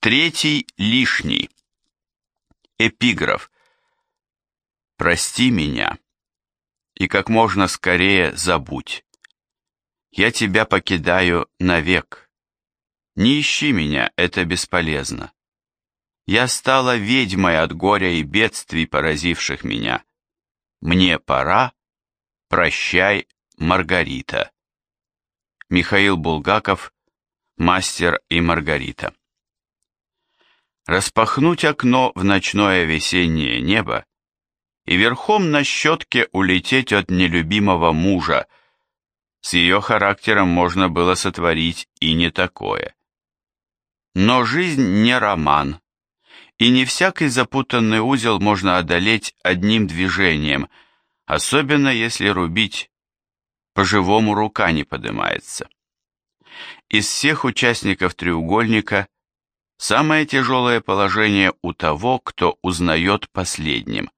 Третий лишний. Эпиграф. Прости меня и как можно скорее забудь. Я тебя покидаю навек. Не ищи меня, это бесполезно. Я стала ведьмой от горя и бедствий, поразивших меня. Мне пора. Прощай, Маргарита. Михаил Булгаков, Мастер и Маргарита. Распахнуть окно в ночное весеннее небо и верхом на щетке улететь от нелюбимого мужа. С ее характером можно было сотворить и не такое. Но жизнь не роман, и не всякий запутанный узел можно одолеть одним движением, особенно если рубить по-живому рука не поднимается. Из всех участников треугольника самое тяжелое положение у того, кто узнает последним.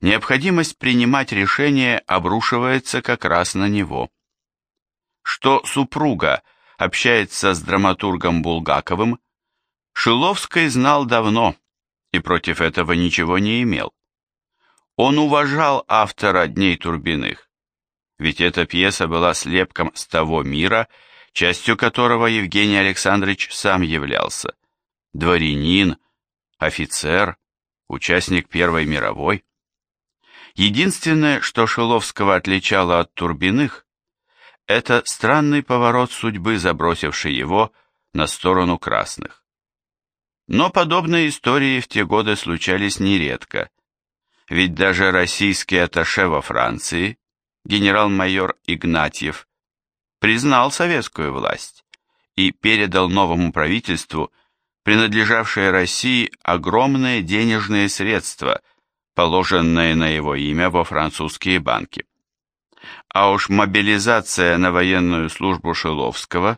Необходимость принимать решение обрушивается как раз на него. Что супруга общается с драматургом Булгаковым, Шиловский знал давно и против этого ничего не имел. Он уважал автора «Дней Турбиных», ведь эта пьеса была слепком с того мира, частью которого Евгений Александрович сам являлся. Дворянин, офицер, участник Первой мировой. Единственное, что Шиловского отличало от Турбиных, это странный поворот судьбы, забросивший его на сторону красных. Но подобные истории в те годы случались нередко, ведь даже российский атташе во Франции генерал-майор Игнатьев, признал советскую власть и передал новому правительству принадлежавшие России огромные денежные средства, положенные на его имя во французские банки. А уж мобилизация на военную службу Шиловского,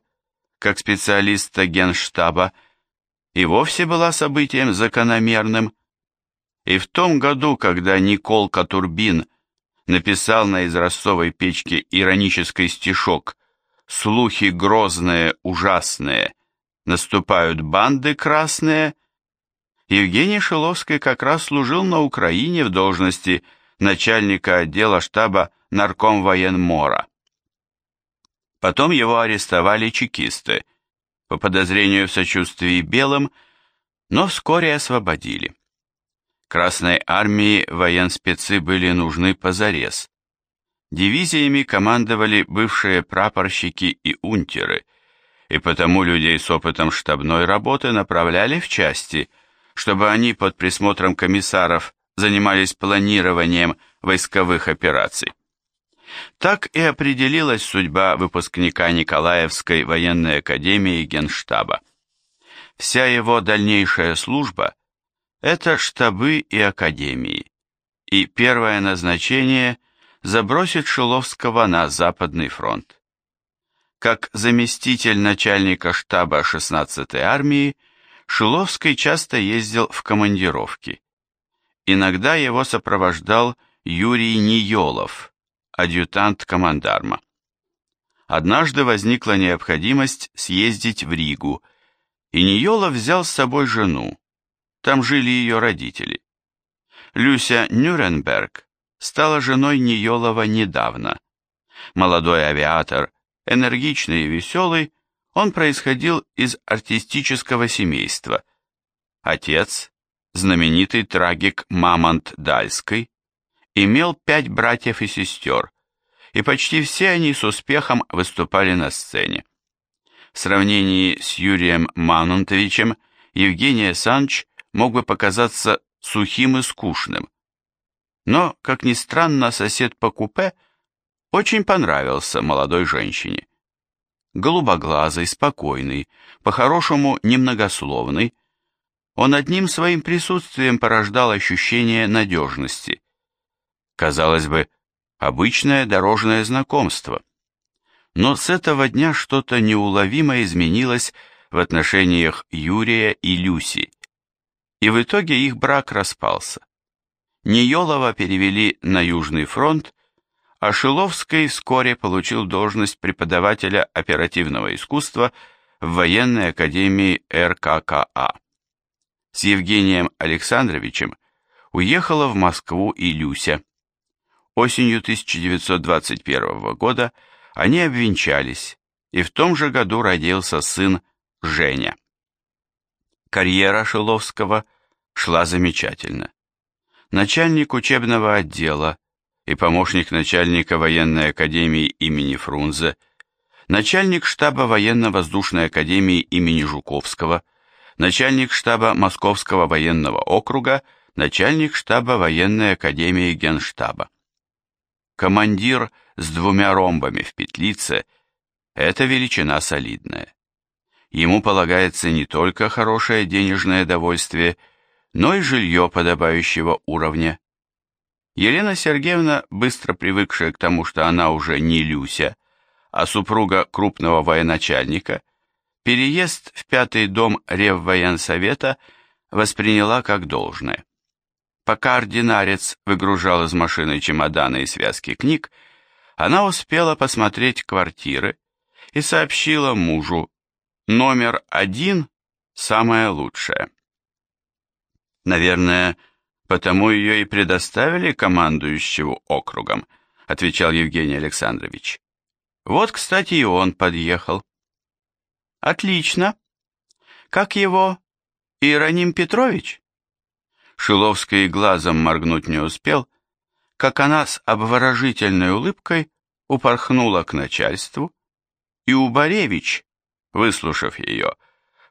как специалиста генштаба, и вовсе была событием закономерным. И в том году, когда Никол Катурбин написал на изразцовой печке иронический стишок «Слухи грозные, ужасные, наступают банды красные», Евгений Шиловский как раз служил на Украине в должности начальника отдела штаба наркомвоенмора. Потом его арестовали чекисты по подозрению в сочувствии белым, но вскоре освободили. Красной армии военспецы были нужны позарез. Дивизиями командовали бывшие прапорщики и унтеры, и потому людей с опытом штабной работы направляли в части, чтобы они под присмотром комиссаров занимались планированием войсковых операций. Так и определилась судьба выпускника Николаевской военной академии Генштаба. Вся его дальнейшая служба – это штабы и академии. И первое назначение забросит Шиловского на Западный фронт. Как заместитель начальника штаба 16-й армии, Шиловский часто ездил в командировки. Иногда его сопровождал Юрий Ниелов, адъютант командарма. Однажды возникла необходимость съездить в Ригу, и Ниелов взял с собой жену, там жили ее родители. Люся Нюрнберг стала женой Ниелова недавно. Молодой авиатор, энергичный и веселый, он происходил из артистического семейства. Отец, знаменитый трагик Мамонт Дальский, имел пять братьев и сестер, и почти все они с успехом выступали на сцене. В сравнении с Юрием Мамонтовичем Евгения Санч мог бы показаться сухим и скучным. Но, как ни странно, сосед по купе очень понравился молодой женщине. Голубоглазый, спокойный, по-хорошему немногословный, он одним своим присутствием порождал ощущение надежности. Казалось бы, обычное дорожное знакомство. Но с этого дня что-то неуловимо изменилось в отношениях Юрия и Люси и в итоге их брак распался. Ниелова перевели на Южный фронт, а Шиловский вскоре получил должность преподавателя оперативного искусства в военной академии РККА. С Евгением Александровичем уехала в Москву и Люся. Осенью 1921 года они обвенчались, и в том же году родился сын Женя. Карьера Шиловского шла замечательно. Начальник учебного отдела и помощник начальника военной академии имени Фрунзе, начальник штаба военно-воздушной академии имени Жуковского, начальник штаба Московского военного округа, начальник штаба военной академии Генштаба. Командир с двумя ромбами в петлице – это величина солидная. Ему полагается не только хорошее денежное довольствие, но и жилье подобающего уровня. Елена Сергеевна, быстро привыкшая к тому, что она уже не Люся, а супруга крупного военачальника, переезд в пятый дом Реввоенсовета восприняла как должное. Пока ординарец выгружал из машины чемоданы и связки книг, она успела посмотреть квартиры и сообщила мужу, номер один – самое лучшее. Наверное, потому ее и предоставили командующему округом, отвечал Евгений Александрович. Вот, кстати, и он подъехал. Отлично. Как его? Иероним Петрович? Шиловский глазом моргнуть не успел, как она с обворожительной улыбкой упорхнула к начальству, и Убаревич, выслушав ее,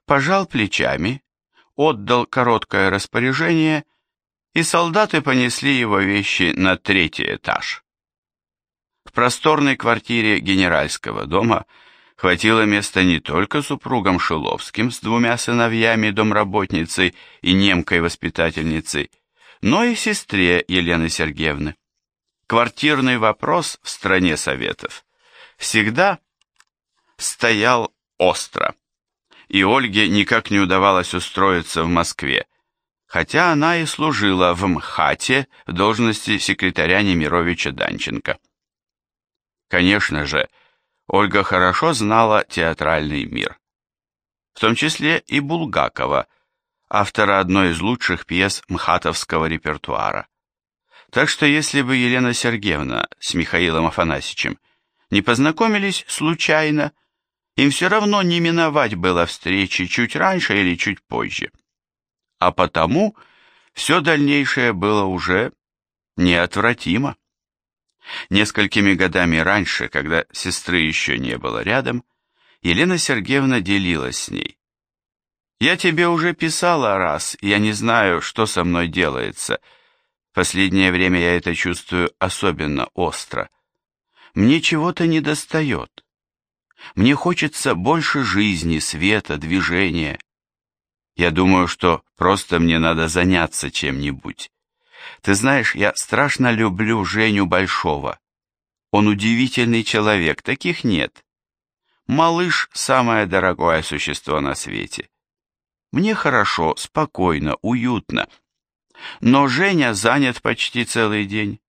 пожал плечами, отдал короткое распоряжение, и солдаты понесли его вещи на третий этаж. В просторной квартире генеральского дома хватило места не только супругам Шиловским с двумя сыновьями, домработницей и немкой-воспитательницей, но и сестре Елены Сергеевны. Квартирный вопрос в стране Советов всегда стоял остро, и Ольге никак не удавалось устроиться в Москве, хотя она и служила в МХАТе в должности секретаря Немировича Данченко. Конечно же, Ольга хорошо знала театральный мир, в том числе и Булгакова, автора одной из лучших пьес мхатовского репертуара. Так что если бы Елена Сергеевна с Михаилом Афанасьевичем не познакомились случайно, им все равно не миновать было встречи чуть раньше или чуть позже. А потому все дальнейшее было уже неотвратимо. Несколькими годами раньше, когда сестры еще не было рядом, Елена Сергеевна делилась с ней. «Я тебе уже писала раз, я не знаю, что со мной делается. Последнее время я это чувствую особенно остро. Мне чего-то недостает. Мне хочется больше жизни, света, движения. Я думаю, что просто мне надо заняться чем-нибудь. Ты знаешь, я страшно люблю Женю Большого. Он удивительный человек, таких нет. Малыш – самое дорогое существо на свете. Мне хорошо, спокойно, уютно. Но Женя занят почти целый день.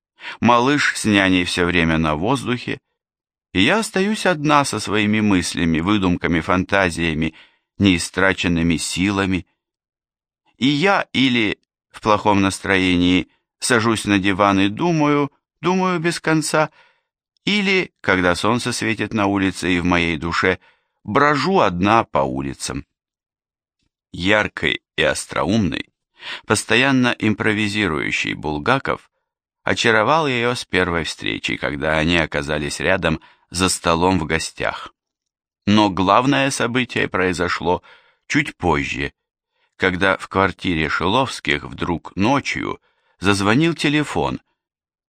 Малыш с няней все время на воздухе и я остаюсь одна со своими мыслями, выдумками, фантазиями, неистраченными силами. И я или в плохом настроении сажусь на диван и думаю, думаю без конца, или, когда солнце светит на улице и в моей душе, брожу одна по улицам. Яркий и остроумный, постоянно импровизирующий Булгаков очаровал ее с первой встречи, когда они оказались рядом за столом в гостях. Но главное событие произошло чуть позже, когда в квартире Шиловских вдруг ночью зазвонил телефон,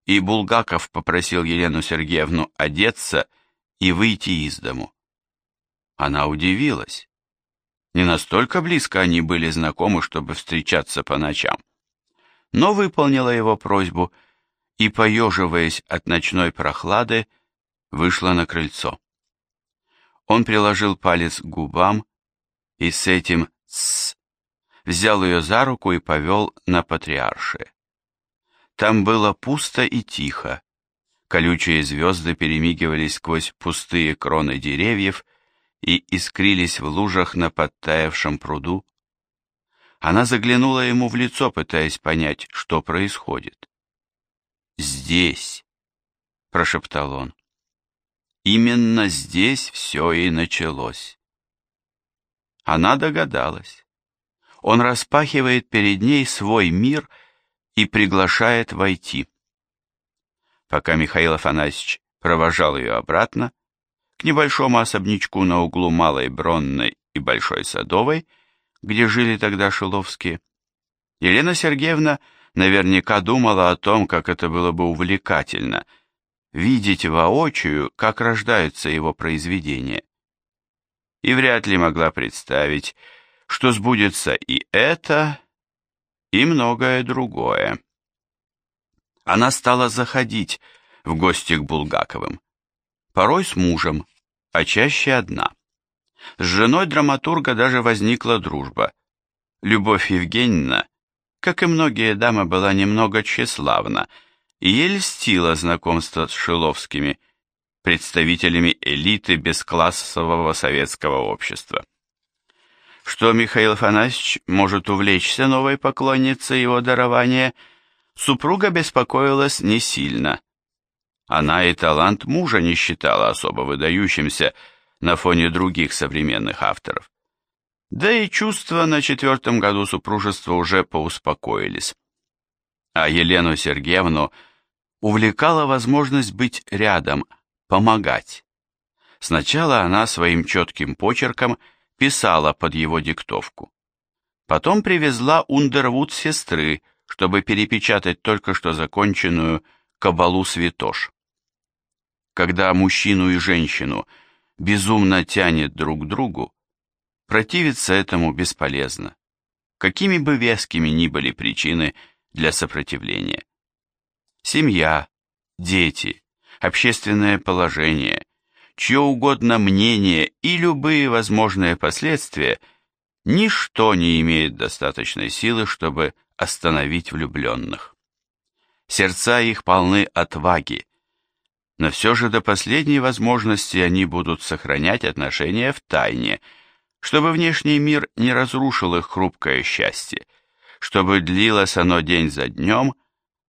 и Булгаков попросил Елену Сергеевну одеться и выйти из дому. Она удивилась. Не настолько близко они были знакомы, чтобы встречаться по ночам. Но выполнила его просьбу и, поеживаясь от ночной прохлады, вышла на крыльцо. Он приложил палец к губам и с этим «с» взял ее за руку и повел на патриаршие. Там было пусто и тихо. Колючие звезды перемигивались сквозь пустые кроны деревьев, и искрились в лужах на подтаявшем пруду. Она заглянула ему в лицо, пытаясь понять, что происходит. «Здесь», — прошептал он, — «именно здесь все и началось». Она догадалась. Он распахивает перед ней свой мир и приглашает войти. Пока Михаил Афанасьевич провожал ее обратно, к небольшому особнячку на углу Малой Бронной и Большой Садовой, где жили тогда Шиловские, Елена Сергеевна наверняка думала о том, как это было бы увлекательно видеть воочию, как рождаются его произведения. И вряд ли могла представить, что сбудется и это, и многое другое. Она стала заходить в гости к Булгаковым, порой с мужем, а чаще одна. С женой драматурга даже возникла дружба. Любовь Евгеньевна, как и многие дамы, была немного тщеславна, и льстило знакомство с Шиловскими, представителями элиты бесклассового советского общества. Что Михаил Афанасьевич может увлечься новой поклонницей его дарования – Супруга беспокоилась не сильно. Она и талант мужа не считала особо выдающимся на фоне других современных авторов. Да и чувства на четвертом году супружества уже поуспокоились. А Елену Сергеевну увлекала возможность быть рядом, помогать. Сначала она своим четким почерком писала под его диктовку. Потом привезла Ундервуд сестры, чтобы перепечатать только что законченную «Кабалу святош». Когда мужчину и женщину безумно тянет друг к другу, противиться этому бесполезно, какими бы вескими ни были причины для сопротивления. Семья, дети, общественное положение, чье угодно мнение и любые возможные последствия – Ничто не имеет достаточной силы, чтобы остановить влюбленных. Сердца их полны отваги, но все же до последней возможности они будут сохранять отношения в тайне, чтобы внешний мир не разрушил их хрупкое счастье, чтобы длилось оно день за днем,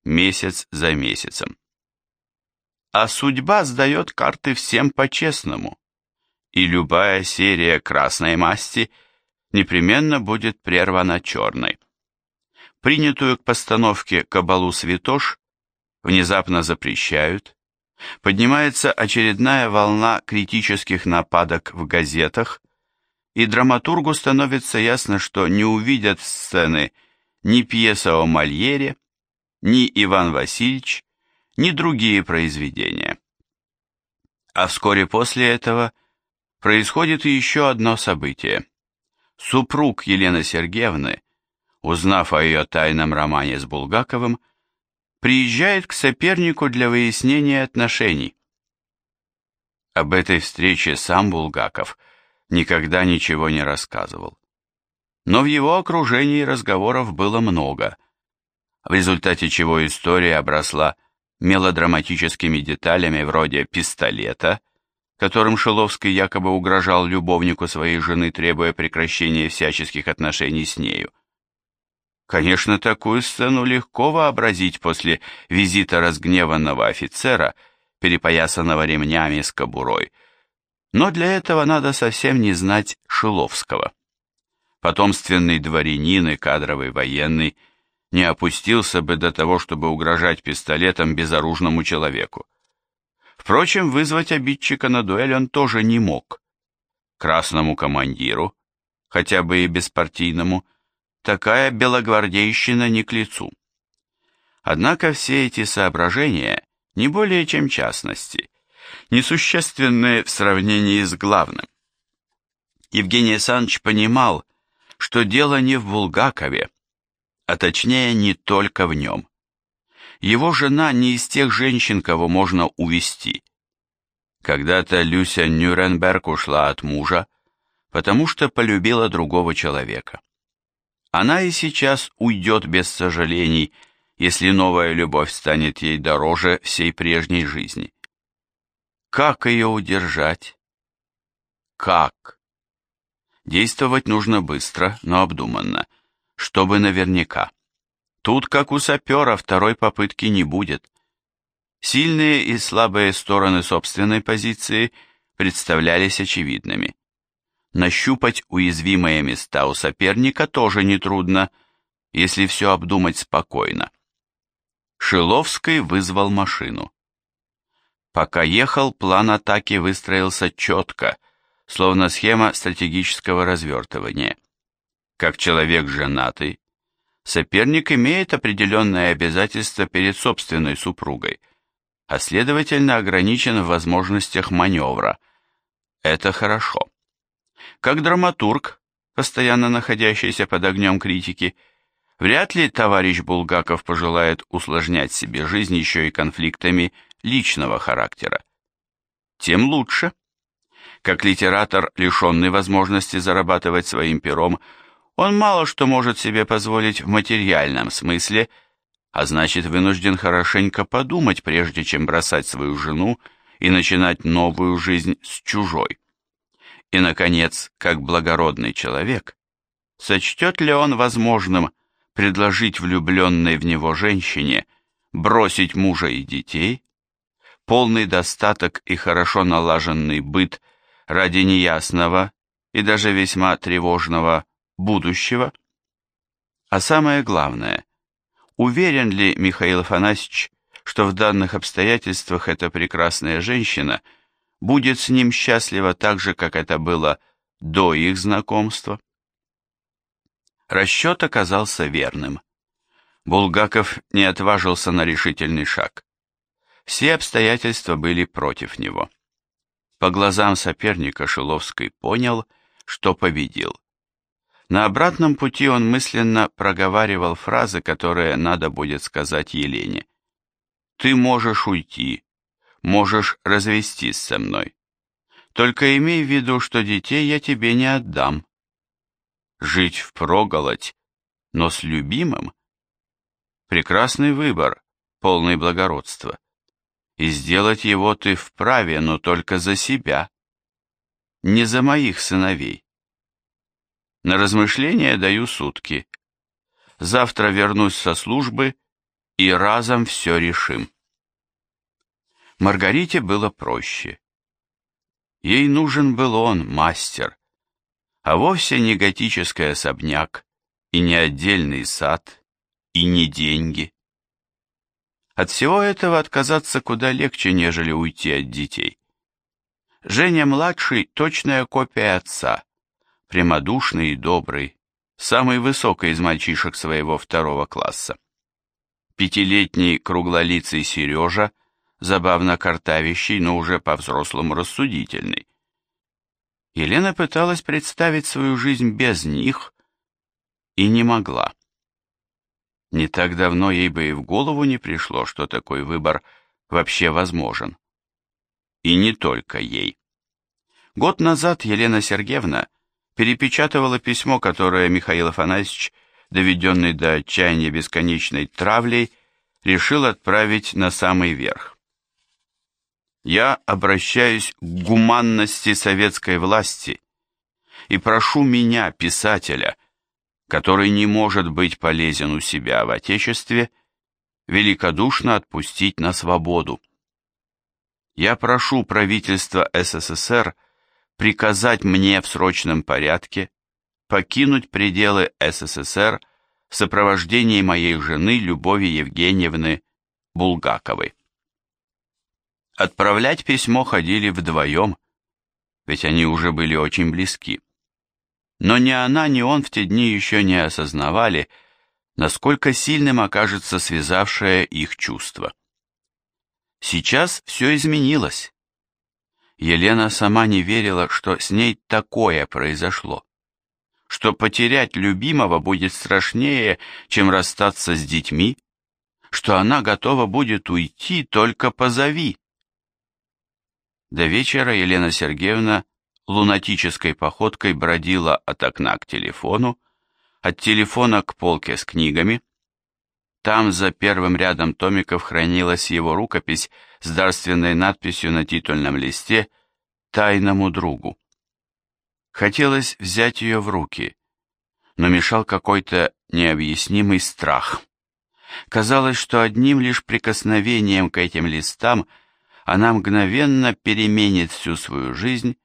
месяц за месяцем. А судьба сдает карты всем по-честному, и любая серия красной масти – непременно будет прервана черной. Принятую к постановке кабалу святош внезапно запрещают, поднимается очередная волна критических нападок в газетах, и драматургу становится ясно, что не увидят сцены ни пьеса о Мольере, ни Иван Васильевич, ни другие произведения. А вскоре после этого происходит еще одно событие. Супруг Елены Сергеевны, узнав о ее тайном романе с Булгаковым, приезжает к сопернику для выяснения отношений. Об этой встрече сам Булгаков никогда ничего не рассказывал. Но в его окружении разговоров было много, в результате чего история обросла мелодраматическими деталями вроде пистолета – которым Шиловский якобы угрожал любовнику своей жены, требуя прекращения всяческих отношений с нею. Конечно, такую сцену легко вообразить после визита разгневанного офицера, перепоясанного ремнями с кобурой, но для этого надо совсем не знать Шиловского. Потомственный дворянин и кадровый военный не опустился бы до того, чтобы угрожать пистолетом безоружному человеку. Впрочем, вызвать обидчика на дуэль он тоже не мог. Красному командиру, хотя бы и беспартийному, такая белогвардейщина не к лицу. Однако все эти соображения не более чем частности, несущественные в сравнении с главным. Евгений Александрович понимал, что дело не в Булгакове, а точнее не только в нем. Его жена не из тех женщин, кого можно увести. Когда-то Люся Нюрнберг ушла от мужа, потому что полюбила другого человека. Она и сейчас уйдет без сожалений, если новая любовь станет ей дороже всей прежней жизни. Как ее удержать? как? Действовать нужно быстро, но обдуманно, чтобы наверняка. Тут, как у сапера, второй попытки не будет. Сильные и слабые стороны собственной позиции представлялись очевидными. Нащупать уязвимые места у соперника тоже нетрудно, если все обдумать спокойно. Шиловский вызвал машину. Пока ехал, план атаки выстроился четко, словно схема стратегического развертывания. Как человек женатый, соперник имеет определенные обязательства перед собственной супругой, а следовательно ограничен в возможностях маневра. Это хорошо. Как драматург, постоянно находящийся под огнем критики, вряд ли товарищ Булгаков пожелает усложнять себе жизнь еще и конфликтами личного характера. Тем лучше. Как литератор, лишенный возможности зарабатывать своим пером, он мало что может себе позволить в материальном смысле, а значит вынужден хорошенько подумать, прежде чем бросать свою жену и начинать новую жизнь с чужой. И, наконец, как благородный человек, сочтет ли он возможным предложить влюбленной в него женщине бросить мужа и детей, полный достаток и хорошо налаженный быт ради неясного и даже весьма тревожного будущего? А самое главное, уверен ли Михаил Афанасьевич, что в данных обстоятельствах эта прекрасная женщина будет с ним счастлива так же, как это было до их знакомства? Расчет оказался верным. Булгаков не отважился на решительный шаг. Все обстоятельства были против него. По глазам соперника Шиловский понял, что победил. На обратном пути он мысленно проговаривал фразы, которые надо будет сказать Елене. «Ты можешь уйти, можешь развестись со мной. Только имей в виду, что детей я тебе не отдам. Жить впроголодь, но с любимым? Прекрасный выбор, полный благородства и сделать его ты вправе, но только за себя, не за моих сыновей. На размышление даю сутки. Завтра вернусь со службы и разом все решим. Маргарите было проще. Ей нужен был он, мастер, а вовсе не готический особняк, и не отдельный сад, и не деньги. От всего этого отказаться куда легче, нежели уйти от детей. Женя-младший – точная копия отца, прямодушный и добрый, самый высокий из мальчишек своего второго класса. Пятилетний круглолицый Сережа, забавно картавящий, но уже по-взрослому рассудительный. Елена пыталась представить свою жизнь без них и не могла. Не так давно ей бы и в голову не пришло, что такой выбор вообще возможен. И не только ей. Год назад Елена Сергеевна перепечатывала письмо, которое Михаил Афанасьевич, доведенный до отчаяния бесконечной травлей, решил отправить на самый верх. «Я обращаюсь к гуманности советской власти и прошу меня, писателя, который не может быть полезен у себя в Отечестве, великодушно отпустить на свободу. Я прошу правительство СССР приказать мне в срочном порядке покинуть пределы СССР в сопровождении моей жены Любови Евгеньевны Булгаковой. Отправлять письмо ходили вдвоем, ведь они уже были очень близки. Но ни она, ни он в те дни еще не осознавали, насколько сильным окажется связавшее их чувство. Сейчас все изменилось. Елена сама не верила, что с ней такое произошло, что потерять любимого будет страшнее, чем расстаться с детьми, что она готова будет уйти, только позови. До вечера Елена Сергеевна лунатической походкой бродила от окна к телефону, от телефона к полке с книгами. Там за первым рядом томиков хранилась его рукопись с дарственной надписью на титульном листе «Тайному другу». Хотелось взять ее в руки, но мешал какой-то необъяснимый страх. Казалось, что одним лишь прикосновением к этим листам она мгновенно переменит всю свою жизнь,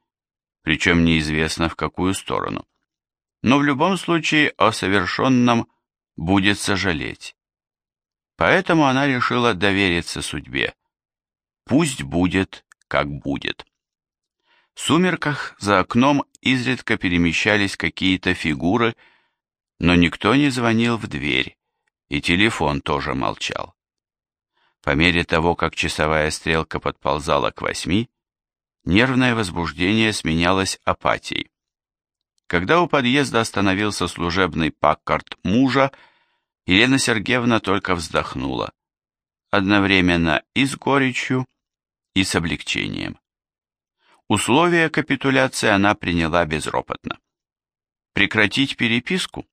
причем неизвестно в какую сторону. Но в любом случае о совершенном будет сожалеть. Поэтому она решила довериться судьбе. Пусть будет, как будет. В сумерках за окном изредка перемещались какие-то фигуры, но никто не звонил в дверь, и телефон тоже молчал. По мере того, как часовая стрелка подползала к восьми, нервное возбуждение сменялось апатией. Когда у подъезда остановился служебный паккарт мужа, Елена Сергеевна только вздохнула, одновременно и с горечью, и с облегчением. Условия капитуляции она приняла безропотно. Прекратить переписку?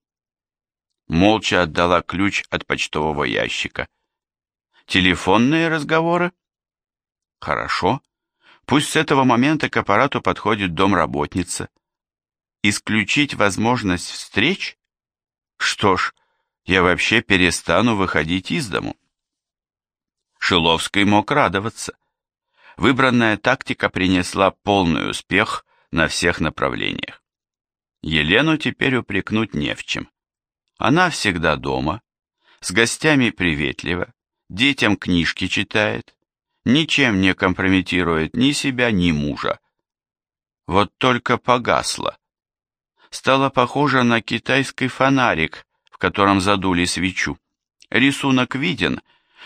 Молча отдала ключ от почтового ящика. Телефонные разговоры? Хорошо. Пусть с этого момента к аппарату подходит домработница. Исключить возможность встреч? Что ж, я вообще перестану выходить из дому. Шиловский мог радоваться. Выбранная тактика принесла полный успех на всех направлениях. Елену теперь упрекнуть не в чем. Она всегда дома, с гостями приветлива, детям книжки читает, ничем не компрометирует ни себя, ни мужа. Вот только погасла. Стала похожа на китайский фонарик, в котором задули свечу. Рисунок виден,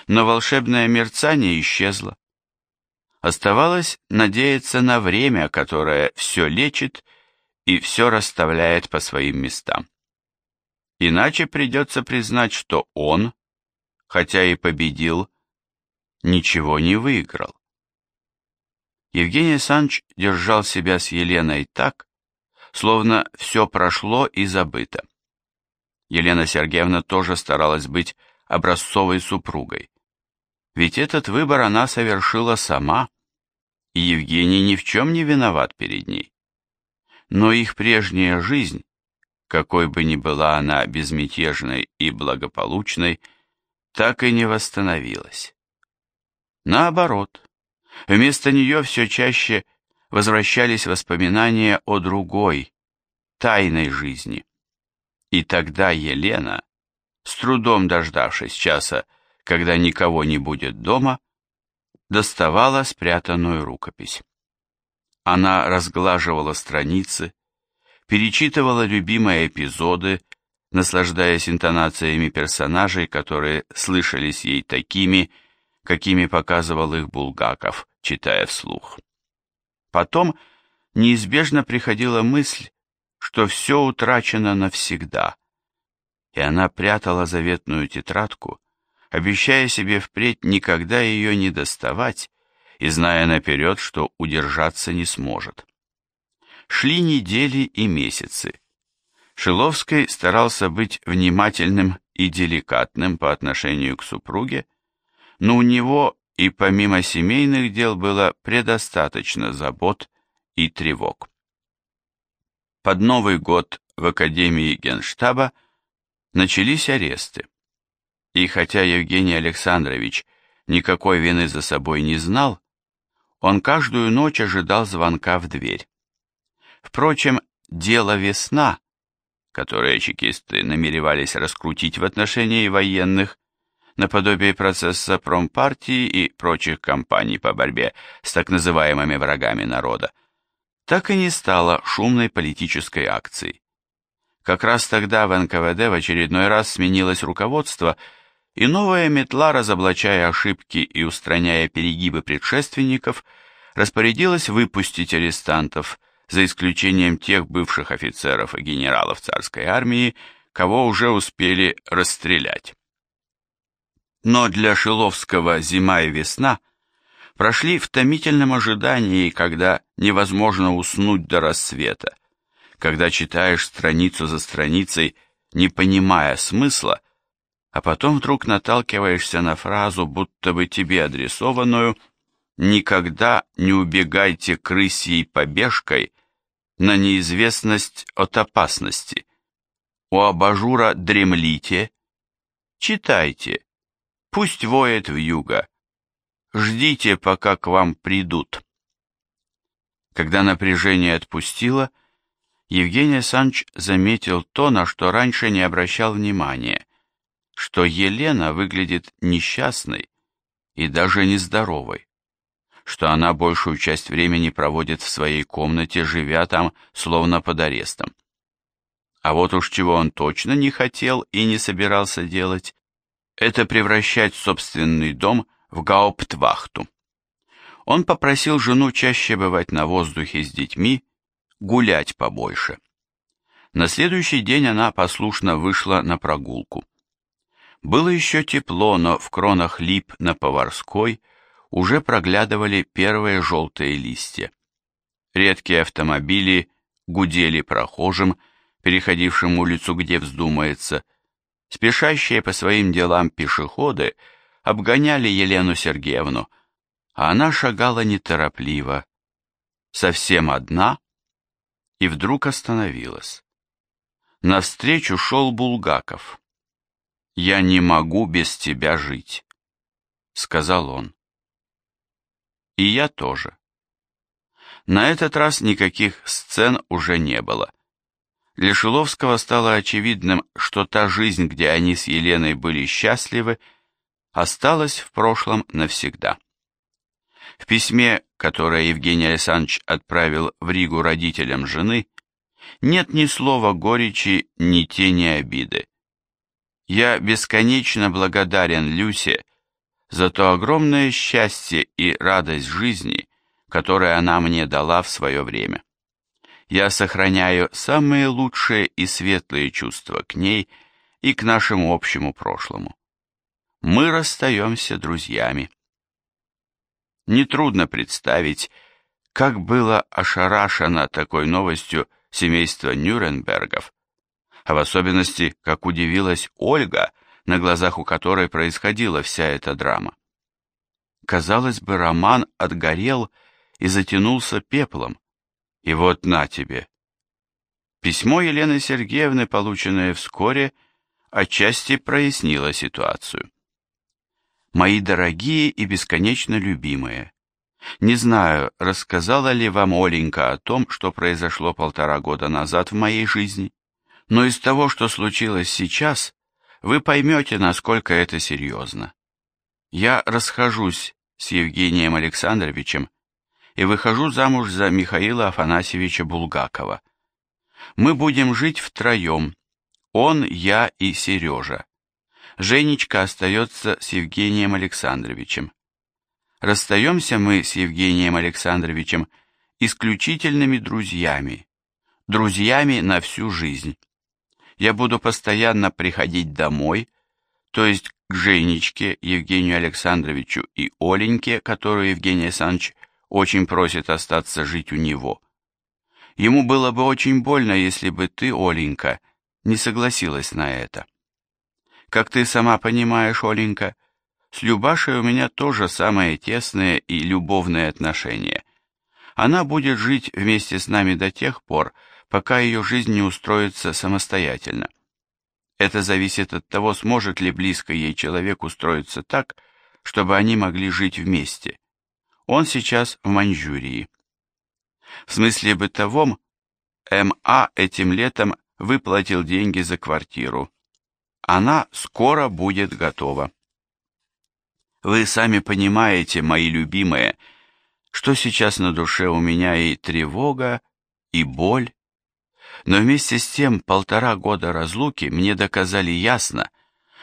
но волшебное мерцание исчезло. Оставалось надеяться на время, которое все лечит и все расставляет по своим местам. Иначе придется признать, что он, хотя и победил, ничего не выиграл. Евгений Санч держал себя с Еленой так, словно все прошло и забыто. Елена Сергеевна тоже старалась быть образцовой супругой. Ведь этот выбор она совершила сама, и Евгений ни в чем не виноват перед ней. Но их прежняя жизнь, какой бы ни была она безмятежной и благополучной, так и не восстановилась. Наоборот, вместо нее все чаще возвращались воспоминания о другой, тайной жизни. И тогда Елена, с трудом дождавшись часа, когда никого не будет дома, доставала спрятанную рукопись. Она разглаживала страницы, перечитывала любимые эпизоды, наслаждаясь интонациями персонажей, которые слышались ей такими, какими показывал их Булгаков, читая вслух. Потом неизбежно приходила мысль, что все утрачено навсегда, и она прятала заветную тетрадку, обещая себе впредь никогда ее не доставать и зная наперед, что удержаться не сможет. Шли недели и месяцы. Шиловский старался быть внимательным и деликатным по отношению к супруге, но у него и помимо семейных дел было предостаточно забот и тревог. Под Новый год в Академии Генштаба начались аресты. И хотя Евгений Александрович никакой вины за собой не знал, он каждую ночь ожидал звонка в дверь. Впрочем, дело «Весна», которое чекисты намеревались раскрутить в отношении военных, наподобие процесса промпартии и прочих кампаний по борьбе с так называемыми врагами народа, так и не стало шумной политической акцией. Как раз тогда в НКВД в очередной раз сменилось руководство, и новая метла, разоблачая ошибки и устраняя перегибы предшественников, распорядилась выпустить арестантов, за исключением тех бывших офицеров и генералов царской армии, кого уже успели расстрелять. Но для Шиловского зима и весна – прошли в томительном ожидании, когда невозможно уснуть до рассвета, когда читаешь страницу за страницей, не понимая смысла, а потом вдруг наталкиваешься на фразу, будто бы тебе адресованную «Никогда не убегайте крысьей побежкой, на неизвестность от опасности. У абажура дремлите, читайте, пусть воет в юго, ждите, пока к вам придут. Когда напряжение отпустило, Евгений Санч заметил то, на что раньше не обращал внимания, что Елена выглядит несчастной и даже нездоровой, что она большую часть времени проводит в своей комнате, живя там, словно под арестом. А вот уж чего он точно не хотел и не собирался делать, это превращать собственный дом в гауптвахту. Он попросил жену чаще бывать на воздухе с детьми гулять побольше. На следующий день она послушно вышла на прогулку. Было еще тепло, но в кронах лип на Поварской уже проглядывали первые желтые листья. Редкие автомобили гудели прохожим, переходившим улицу, где вздумается. Спешащие по своим делам пешеходы обгоняли Елену Сергеевну, а она шагала неторопливо, совсем одна, и вдруг остановилась. Навстречу шел Булгаков. «Я не могу без тебя жить», — сказал он. И я тоже. На этот раз никаких сцен уже не было. Для Шиловского стало очевидным, что та жизнь, где они с Еленой были счастливы, осталась в прошлом навсегда. В письме, которое Евгений Александрович отправил в Ригу родителям жены, нет ни слова горечи, ни тени обиды. Я бесконечно благодарен Люсе за то огромное счастье и радость жизни, которое она мне дала в свое время. Я сохраняю самые лучшие и светлые чувства к ней и к нашему общему прошлому. Мы расстаемся друзьями. Нетрудно представить, как было ошарашено такой новостью семейство Нюрнбергов, а в особенности, как удивилась Ольга, на глазах у которой происходила вся эта драма. Казалось бы, роман отгорел и затянулся пеплом, и вот на тебе. Письмо Елены Сергеевны, полученное вскоре, отчасти прояснило ситуацию. Мои дорогие и бесконечно любимые, не знаю, рассказала ли вам Оленька о том, что произошло полтора года назад в моей жизни, но из того, что случилось сейчас, вы поймете, насколько это серьезно. Я расхожусь с Евгением Александровичем и выхожу замуж за Михаила Афанасьевича Булгакова. Мы будем жить втроем, он, я и Сережа. Женечка остается с Евгением Александровичем. Расстаемся мы с Евгением Александровичем исключительными друзьями, друзьями на всю жизнь. Я буду постоянно приходить домой, то есть к Женечке, Евгению Александровичу и Оленьке, которую Евгений Александрович очень просит остаться жить у него. Ему было бы очень больно, если бы ты, Оленька, не согласилась на это. Как ты сама понимаешь, Оленька, с Любашей у меня тоже самые тесные и любовные отношения. Она будет жить вместе с нами до тех пор, пока ее жизнь не устроится самостоятельно. Это зависит от того, сможет ли близко ей человек устроиться так, чтобы они могли жить вместе. Он сейчас в Маньчжурии. В смысле бытовом, М.А. этим летом выплатил деньги за квартиру. Она скоро будет готова. Вы сами понимаете, мои любимые, что сейчас на душе у меня и тревога, и боль. Но вместе с тем полтора года разлуки мне доказали ясно,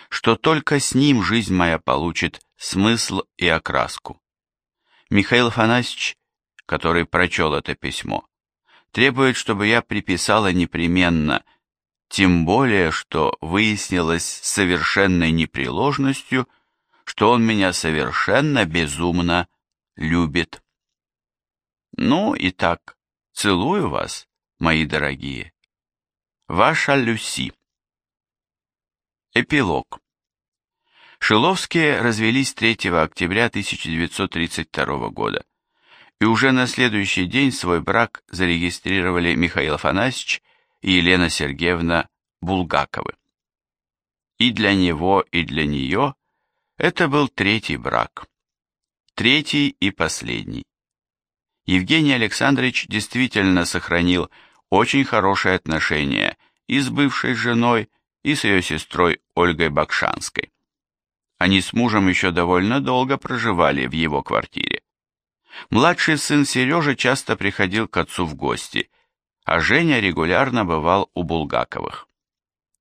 что только с ним жизнь моя получит смысл и окраску. Михаил Афанасьевич, который прочел это письмо, требует, чтобы я приписала непременно – тем более, что выяснилось с совершенной непреложностью, что он меня совершенно безумно любит. Ну и так, целую вас, мои дорогие. Ваша Люси. Эпилог. Шиловские развелись 3 октября 1932 года, и уже на следующий день свой брак зарегистрировали Михаил Афанасьевич и Елена Сергеевна Булгаковы. И для него, и для нее это был третий брак. Третий и последний. Евгений Александрович действительно сохранил очень хорошие отношения и с бывшей женой, и с ее сестрой Ольгой Бакшанской. Они с мужем еще довольно долго проживали в его квартире. Младший сын Сережи часто приходил к отцу в гости, а Женя регулярно бывал у Булгаковых.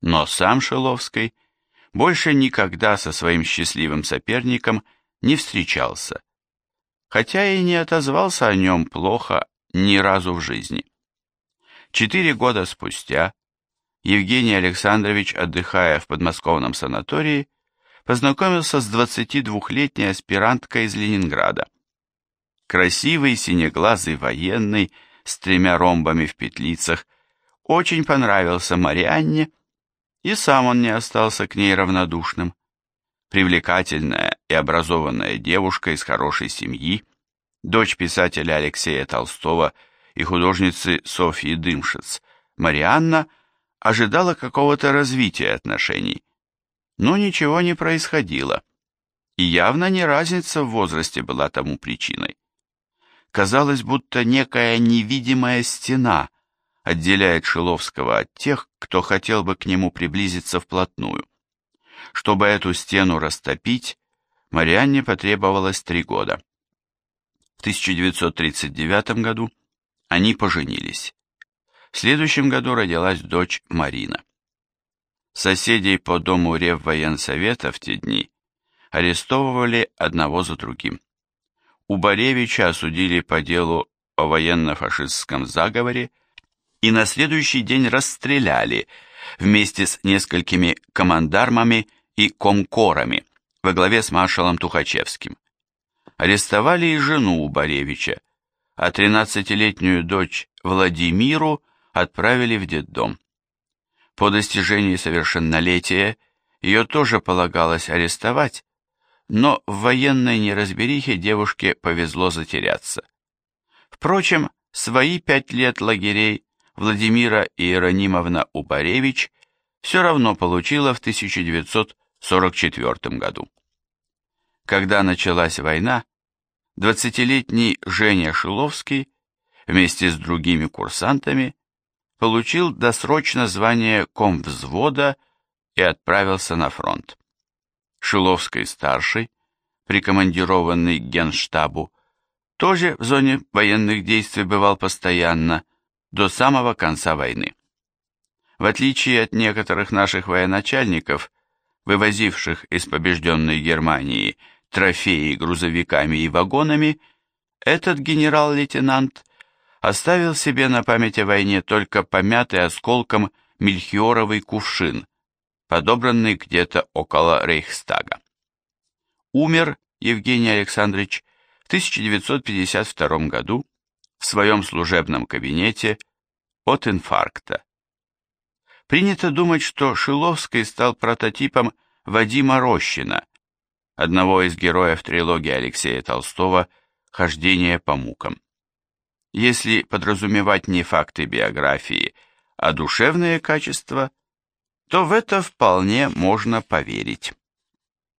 Но сам Шиловский больше никогда со своим счастливым соперником не встречался, хотя и не отозвался о нем плохо ни разу в жизни. Четыре года спустя Евгений Александрович, отдыхая в подмосковном санатории, познакомился с 22-летней аспиранткой из Ленинграда. Красивый синеглазый военный с тремя ромбами в петлицах очень понравился Марианне, и сам он не остался к ней равнодушным. Привлекательная и образованная девушка из хорошей семьи, дочь писателя Алексея Толстого и художницы Софьи Дымшиц, Марианна ожидала какого-то развития отношений, но ничего не происходило, и явно не разница в возрасте была тому причиной. Казалось, будто некая невидимая стена отделяет Шиловского от тех, кто хотел бы к нему приблизиться вплотную. Чтобы эту стену растопить, Марианне потребовалось три года. В 1939 году они поженились. В следующем году родилась дочь Марина. Соседей по дому Реввоенсовета в те дни арестовывали одного за другим. У Боревича осудили по делу о военно-фашистском заговоре и на следующий день расстреляли вместе с несколькими командармами и комкорами во главе с маршалом Тухачевским. Арестовали и жену у Боревича, а 13-летнюю дочь Владимиру отправили в детдом. По достижении совершеннолетия ее тоже полагалось арестовать, но в военной неразберихе девушке повезло затеряться. Впрочем, свои пять лет лагерей Владимира Иеронимовна Упаревич все равно получила в 1944 году. Когда началась война, 20-летний Женя Шиловский вместе с другими курсантами получил досрочно звание комвзвода и отправился на фронт. Шиловский-старший, прикомандированный к генштабу, тоже в зоне военных действий бывал постоянно, до самого конца войны. В отличие от некоторых наших военачальников, вывозивших из побежденной Германии трофеи грузовиками и вагонами, этот генерал-лейтенант оставил себе на память о войне только помятый осколком мельхиоровый кувшин, подобранный где-то около Рейхстага. Умер Евгений Александрович в 1952 году в своем служебном кабинете от инфаркта. Принято думать, что Шиловский стал прототипом Вадима Рощина, одного из героев трилогии Алексея Толстого «Хождение по мукам». Если подразумевать не факты биографии, а душевные качества, то в это вполне можно поверить.